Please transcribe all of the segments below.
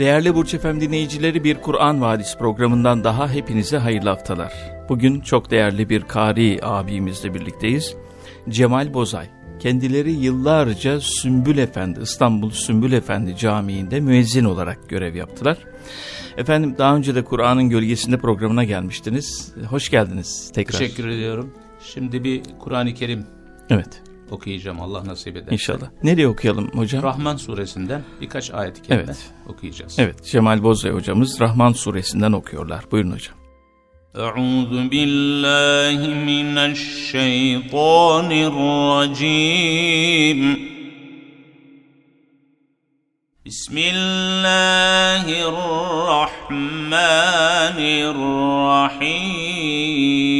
Değerli Burç Efem dinleyicileri bir Kur'an Vadisi programından daha hepinize hayırlı haftalar. Bugün çok değerli bir kari abimizle birlikteyiz. Cemal Bozay. Kendileri yıllarca Sümbül Efendi, İstanbul Sümbül Efendi Camii'nde müezzin olarak görev yaptılar. Efendim daha önce de Kur'an'ın Gölgesinde programına gelmiştiniz. Hoş geldiniz tekrar. Teşekkür ediyorum. Şimdi bir Kur'an-ı Kerim Evet okuyacağım Allah nasip eder. İnşallah. Nereye okuyalım hocam? Rahman suresinden birkaç ayet-i evet. okuyacağız. Evet. Cemal Bozay hocamız Rahman suresinden okuyorlar. Buyurun hocam. Euzu billahi mineşşeytanirracim. Bismillahirrahmanirrahim.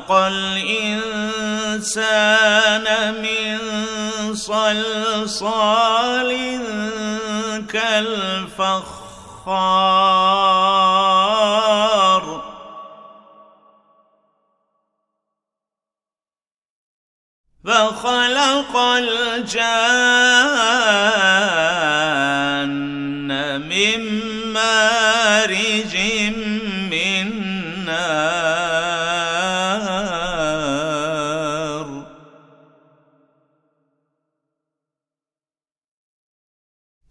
خلق الإنسان من صلصال كالفخار. فخلق الجان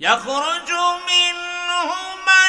يخرج منهما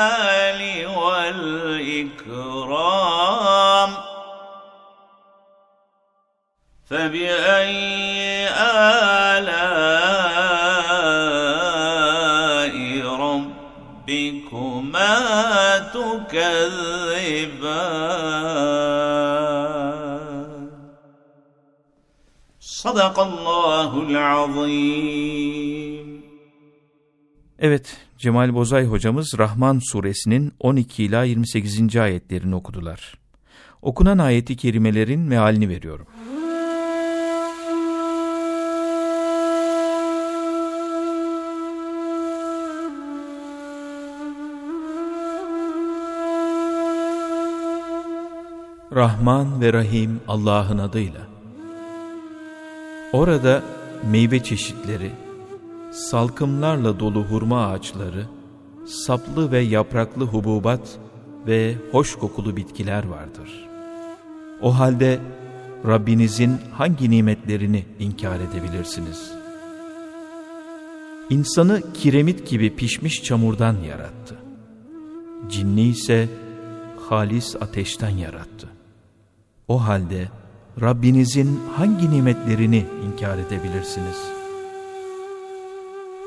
الجلال والإكرام. فبأي آلاء ربكما تكذبان؟ صدق الله العظيم. Evet, Cemal Bozay hocamız Rahman suresinin 12 ila 28. ayetlerini okudular. Okunan ayeti kerimelerin mealini veriyorum. Rahman ve Rahim Allah'ın adıyla. Orada meyve çeşitleri, salkımlarla dolu hurma ağaçları, saplı ve yapraklı hububat ve hoş kokulu bitkiler vardır. O halde Rabbinizin hangi nimetlerini inkar edebilirsiniz? İnsanı kiremit gibi pişmiş çamurdan yarattı. Cinni ise halis ateşten yarattı. O halde Rabbinizin hangi nimetlerini inkar edebilirsiniz?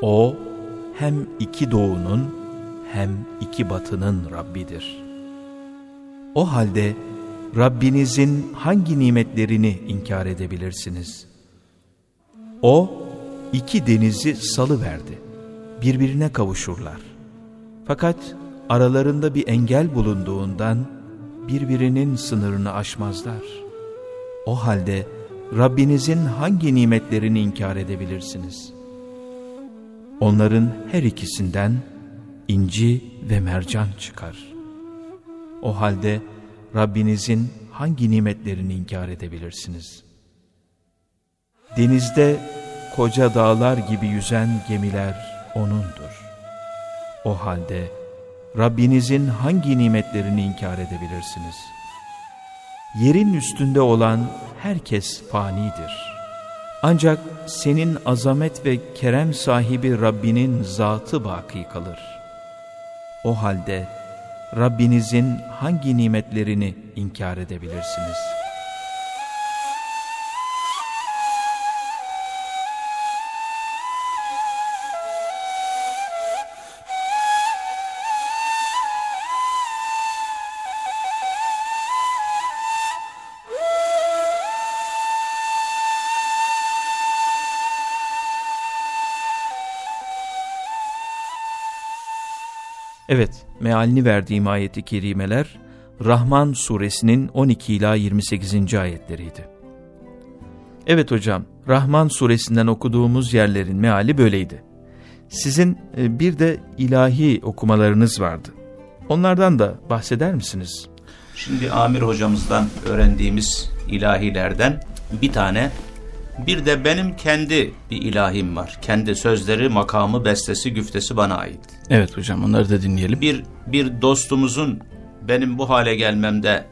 O hem iki doğunun hem iki batının Rabbidir. O halde Rabbinizin hangi nimetlerini inkar edebilirsiniz? O iki denizi salı verdi. Birbirine kavuşurlar. Fakat aralarında bir engel bulunduğundan birbirinin sınırını aşmazlar. O halde Rabbinizin hangi nimetlerini inkar edebilirsiniz? Onların her ikisinden inci ve mercan çıkar. O halde Rabbinizin hangi nimetlerini inkar edebilirsiniz? Denizde koca dağlar gibi yüzen gemiler O'nundur. O halde Rabbinizin hangi nimetlerini inkar edebilirsiniz? Yerin üstünde olan herkes fanidir. Ancak senin azamet ve kerem sahibi Rabbinin zatı baki kalır. O halde Rabbinizin hangi nimetlerini inkar edebilirsiniz? Evet, mealini verdiğim ayeti kerimeler Rahman suresinin 12 ila 28. ayetleriydi. Evet hocam, Rahman suresinden okuduğumuz yerlerin meali böyleydi. Sizin e, bir de ilahi okumalarınız vardı. Onlardan da bahseder misiniz? Şimdi Amir hocamızdan öğrendiğimiz ilahilerden bir tane bir de benim kendi bir ilahim var. Kendi sözleri, makamı, bestesi, güftesi bana ait. Evet hocam, onları da dinleyelim. Bir, bir dostumuzun benim bu hale gelmemde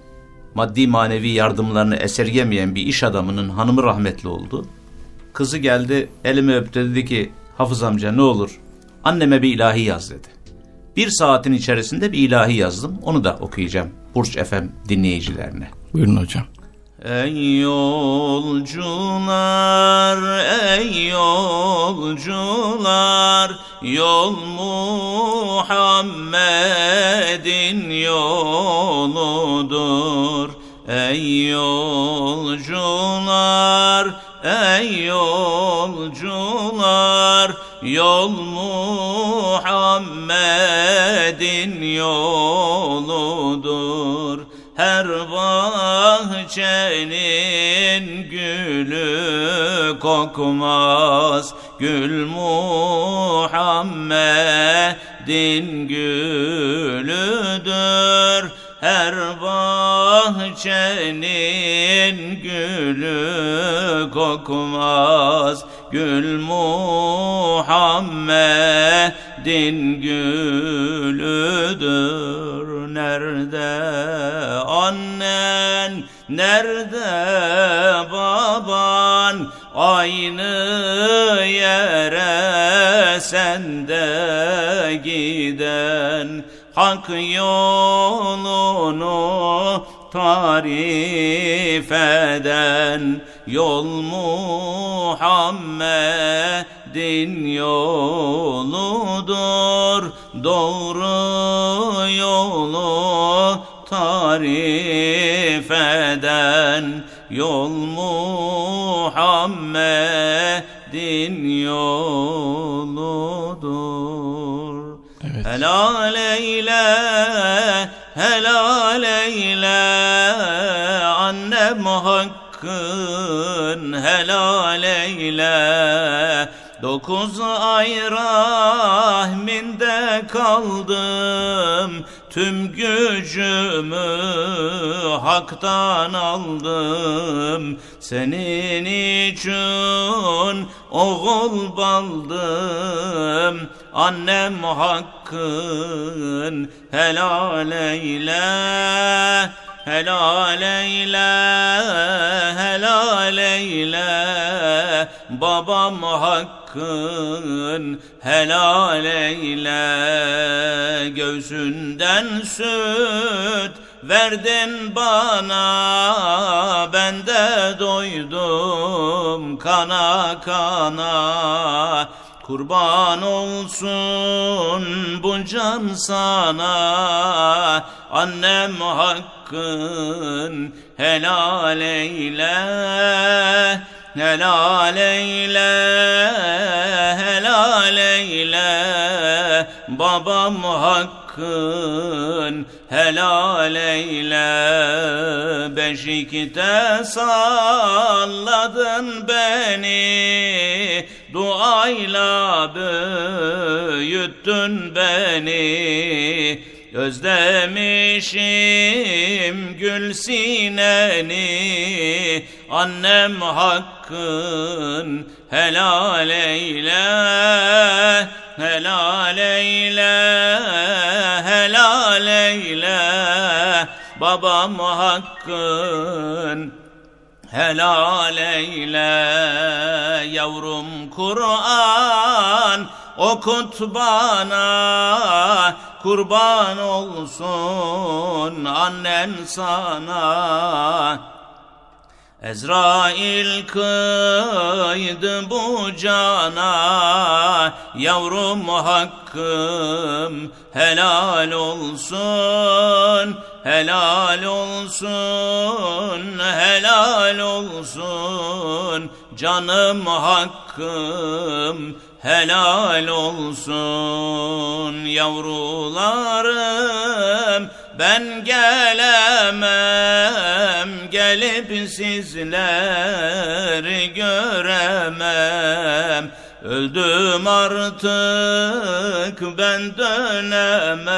maddi manevi yardımlarını esirgemeyen bir iş adamının hanımı rahmetli oldu. Kızı geldi elimi öptü dedi ki Hafız amca ne olur anneme bir ilahi yaz dedi. Bir saatin içerisinde bir ilahi yazdım onu da okuyacağım Burç FM dinleyicilerine. Buyurun hocam. Ey yolcular, ey yolcular, yol Muhammed'in yoludur. Ey yolcular, ey yolcular Yol Muhammed'in yoludur bahçenin gülü kokmaz. Gül Muhammed'in gülüdür. Her bahçenin gülü kokmaz. Gül Muhammed'in gülüdür nerede baban? Aynı yere sende giden Hak yolunu tarif eden Yol Muhammed'in yoludur. Doğru yolu tarif Yol Muhammed'in yoludur. Evet. Helal eyle, helal eyle. Annem hakkın helal eyle. Dokuz ay rahminde kaldım Tüm gücümü haktan aldım. Senin için oğul baldım. Annem hakkın helal eyle Helal eyle, helal eyle. Babam hakkın helal eyle Göğsünden süt verdin bana Ben de doydum kana kana. Kurban olsun bu can sana Annem hakkın helal eyle Helal eyle, helal eyle Babam hakkın helal eyle Beşikte salladın beni Duayla büyüttün beni Özlemişim gül sineni. Annem hakkın helal eyle Helal eyle, helal eyle. Babam hakkın helal eyle Yavrum Kur'an okut bana Kurban olsun annen sana. Ezrail kıydı bu cana Yavrum hakkım helal olsun Helal olsun, helal olsun. Canım hakkım helal olsun Yavrularım. Ben gelemem Gelip sizleri göremem. Öldüm artık ben dönemem.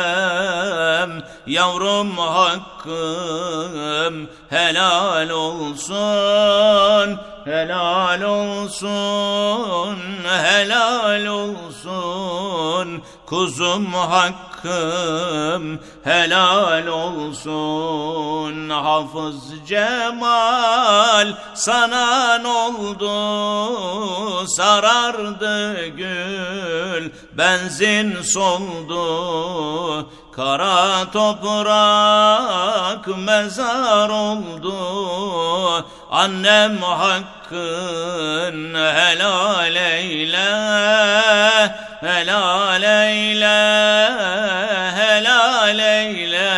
Yavrum hakkım helal olsun Helal olsun, helal olsun. Kuzum hakkım helal olsun. Hafız Cemal sana ne oldu? Sarardı gül benzin soldu Kara toprak mezar oldu Annem hakkın helal eyle Helal eyle Helal eyle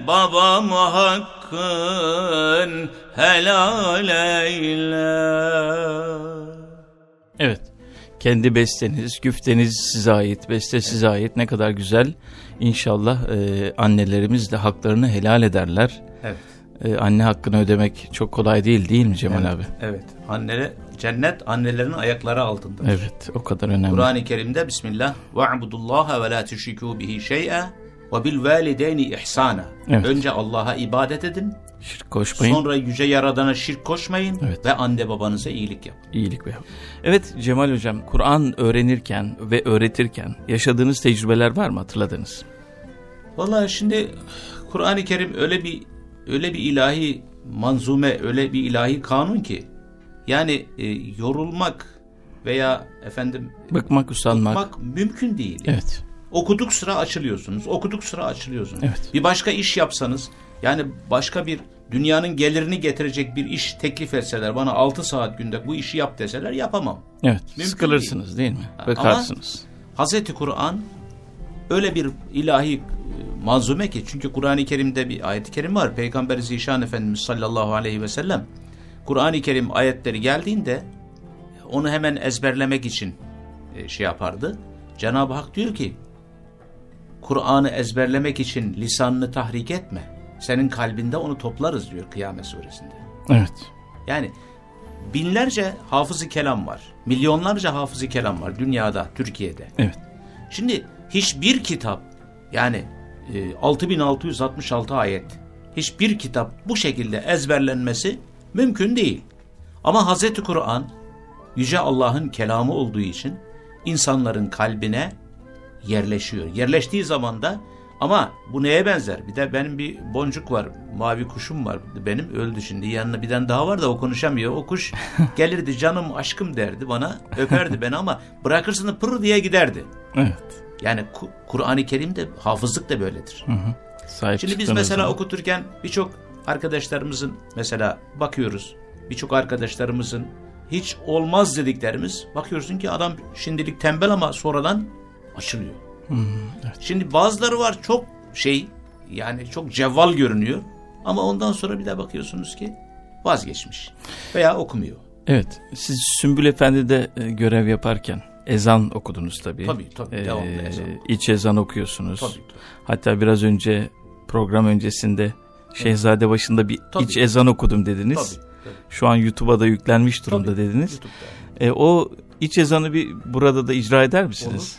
Babam hakkın helal eyle Evet. Kendi besteniz, güfteniz size ait, beste size ait. Ne kadar güzel. İnşallah e, annelerimiz de haklarını helal ederler. Evet. E, anne hakkını ödemek çok kolay değil değil mi Cemal evet, abi? Evet. Annele, cennet annelerin ayakları altında. Evet o kadar önemli. Kur'an-ı Kerim'de Bismillah ve'budullaha ve la tüşrikû bihi şey'e ve bil valideyni ihsana. Evet. Önce Allah'a ibadet edin. Şirk koşmayın. Sonra yüce yaradana şirk koşmayın Evet. ve anne babanıza iyilik yapın. İyilik ve Evet Cemal Hocam Kur'an öğrenirken ve öğretirken yaşadığınız tecrübeler var mı hatırladınız? Vallahi şimdi Kur'an-ı Kerim öyle bir öyle bir ilahi manzume, öyle bir ilahi kanun ki yani e, yorulmak veya efendim Bıkmak, usanmak. bak mümkün değil. Evet. Okuduk sıra açılıyorsunuz. Okuduk sıra açılıyorsunuz. Evet. Bir başka iş yapsanız yani başka bir dünyanın gelirini getirecek bir iş teklif etseler bana 6 saat günde bu işi yap deseler yapamam. Evet. Mümkün Sıkılırsınız değil, mi? Ama- Bıkarsınız. Hazreti Kur'an öyle bir ilahi e, manzume ki çünkü Kur'an-ı Kerim'de bir ayet-i kerim var. Peygamber Zişan Efendimiz sallallahu aleyhi ve sellem Kur'an-ı Kerim ayetleri geldiğinde onu hemen ezberlemek için e, şey yapardı. Cenab-ı Hak diyor ki Kur'an'ı ezberlemek için lisanını tahrik etme. Senin kalbinde onu toplarız diyor Kıyamet suresinde. Evet. Yani binlerce hafızı kelam var. Milyonlarca hafızı kelam var dünyada, Türkiye'de. Evet. Şimdi hiçbir kitap yani e, 6666 ayet hiçbir kitap bu şekilde ezberlenmesi mümkün değil. Ama Hazreti Kur'an Yüce Allah'ın kelamı olduğu için insanların kalbine yerleşiyor. Yerleştiği zaman da ama bu neye benzer? Bir de benim bir boncuk var, mavi kuşum var. Benim öldü şimdi. Yanına bir tane daha var da o konuşamıyor. O kuş gelirdi canım aşkım derdi bana. Öperdi beni ama bırakırsın pır diye giderdi. Evet. Yani Ku- Kur'an-ı Kerim'de hafızlık da böyledir. Hı hı. Sahip Şimdi biz mesela zaman- okuturken birçok arkadaşlarımızın mesela bakıyoruz. Birçok arkadaşlarımızın hiç olmaz dediklerimiz bakıyorsun ki adam şimdilik tembel ama sonradan açılıyor. Şimdi bazıları var çok şey yani çok cevval görünüyor ama ondan sonra bir de bakıyorsunuz ki vazgeçmiş veya okumuyor. Evet. Siz Sümbül Efendi'de e, görev yaparken ezan okudunuz tabii. Tabii, tabii, devamlı ezan. İç ezan okuyorsunuz. Tabii, tabii. Hatta biraz önce program öncesinde Şehzade başında bir Tabii. iç ezan okudum dediniz. Tabii, tabii. Şu an YouTube'a da yüklenmiş durumda Tabii, dediniz. YouTube'da. E, o iç ezanı bir burada da icra eder misiniz?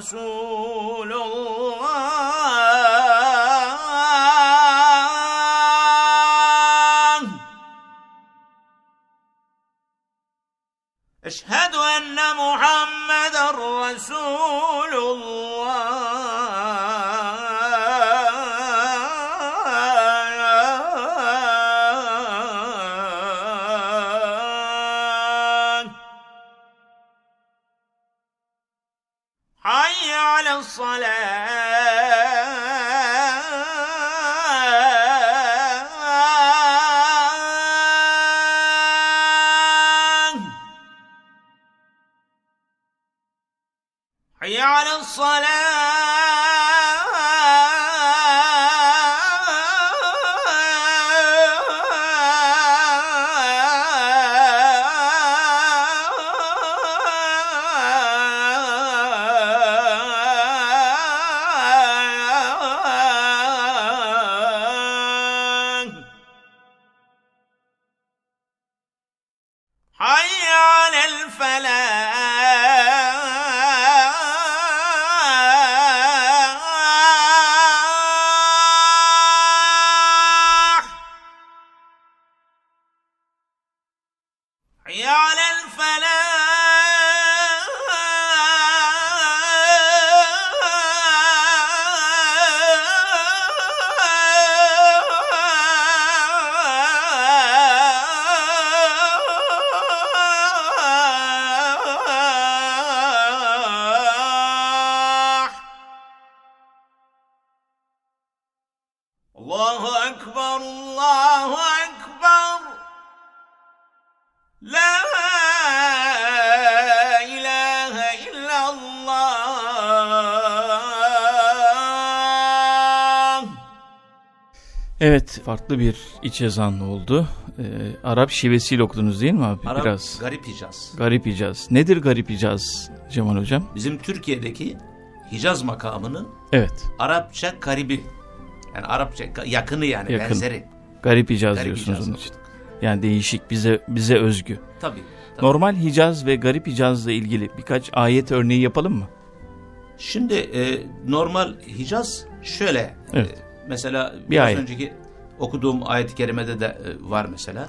رسول الله. أشهد أن محمدا رسول Allahu Ekber, Allahu Ekber. La ilahe illallah. Evet, farklı bir iç ezan oldu. Ee, Arap şivesiyle okudunuz değil mi abi? Arap Biraz garip Hicaz. garip Hicaz. Nedir garip Hicaz Cemal Hocam? Bizim Türkiye'deki Hicaz makamının Evet, Arapça garibi. Yani Arapça yakını yani Yakın. benzeri. garip Hicaz Garip diyorsunuz Hicaz onun için. Yani değişik, bize bize özgü. Tabii. tabii. Normal Hicaz ve garip Hicaz'la ilgili birkaç ayet örneği yapalım mı? Şimdi e, normal Hicaz şöyle. Evet. e, mesela Bir biraz ayet. önceki okuduğum ayet-i kerimede de e, var mesela.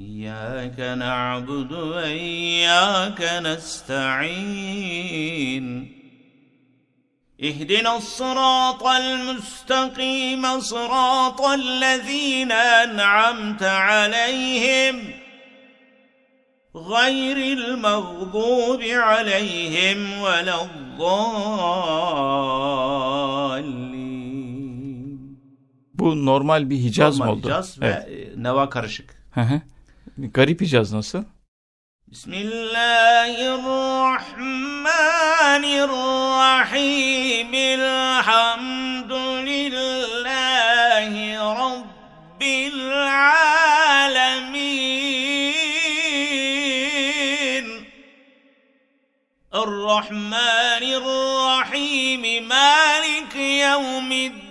إياك نعبد وإياك نستعين اهدنا الصراط المستقيم صراط الذين أنعمت عليهم غير المغضوب عليهم ولا الضالين Bu normal bir Hicaz Normal mı oldu? Hicaz Evet. ve neva karışık. Hı hı. Garip Hicaz nasıl? Bismillahirrahmanirrahim. Elhamdülillahi Rabbil alemin. Errahmanirrahim. Malik yevmiddin.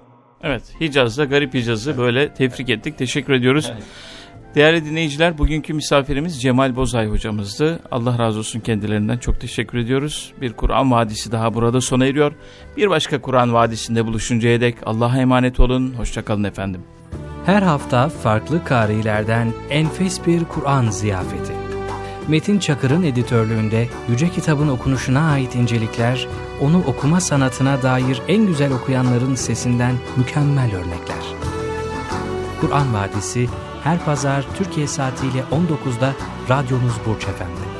Evet, Hicaz'da garip Hicaz'ı böyle tefrik ettik. Teşekkür ediyoruz. Değerli dinleyiciler, bugünkü misafirimiz Cemal Bozay hocamızdı. Allah razı olsun kendilerinden çok teşekkür ediyoruz. Bir Kur'an Vadisi daha burada sona eriyor. Bir başka Kur'an Vadisi'nde buluşuncaya dek Allah'a emanet olun. Hoşçakalın efendim. Her hafta farklı karilerden enfes bir Kur'an ziyafeti. Metin Çakır'ın editörlüğünde Yüce Kitabın okunuşuna ait incelikler, onu okuma sanatına dair en güzel okuyanların sesinden mükemmel örnekler. Kur'an Vadisi her pazar Türkiye saatiyle 19'da radyonuz Burç Efendi.